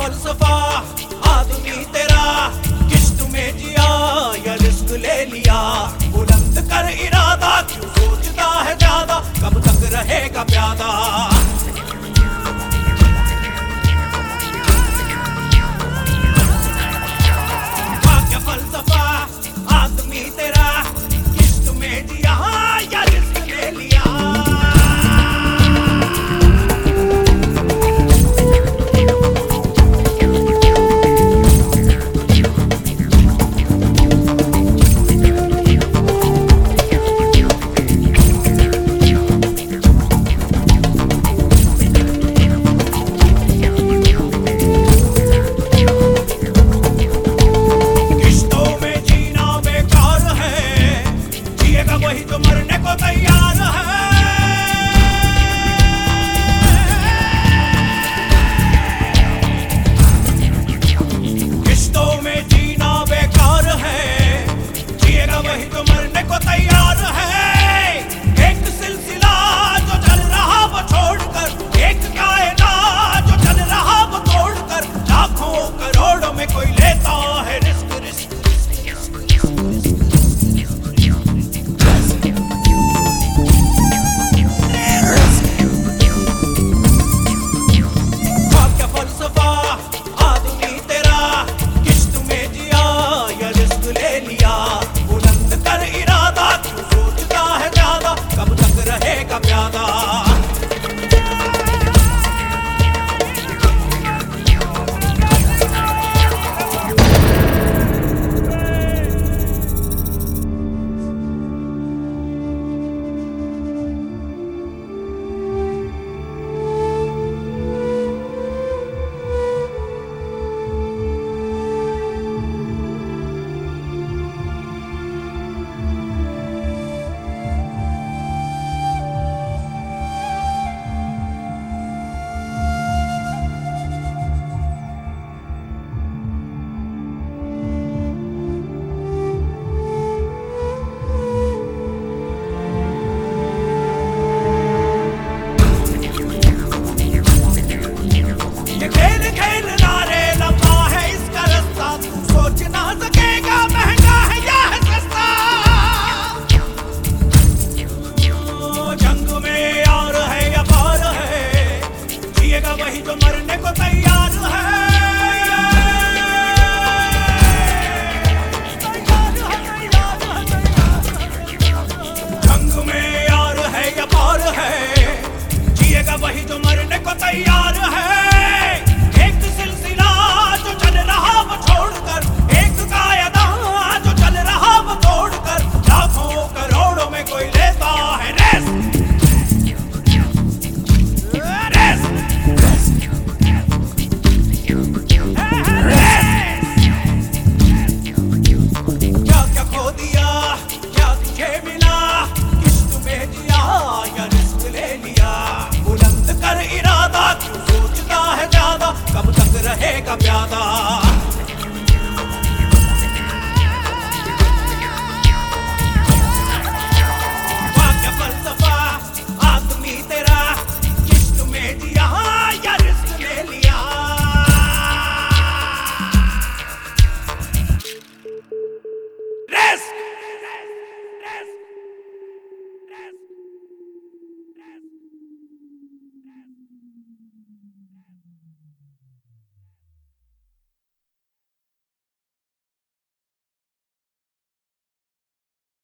फलसफा, आदमी तेरा किश्त में जिया, या रिस्क ले लिया? बुलंद कर इरादा, क्यों सोचता है ज़्यादा? कब तक रहेगा प्यादा? कर इरादा तू सोचता है ज़्यादा। कब तक रहेगा प्यादा? शहीद तो मरने को तैयार है।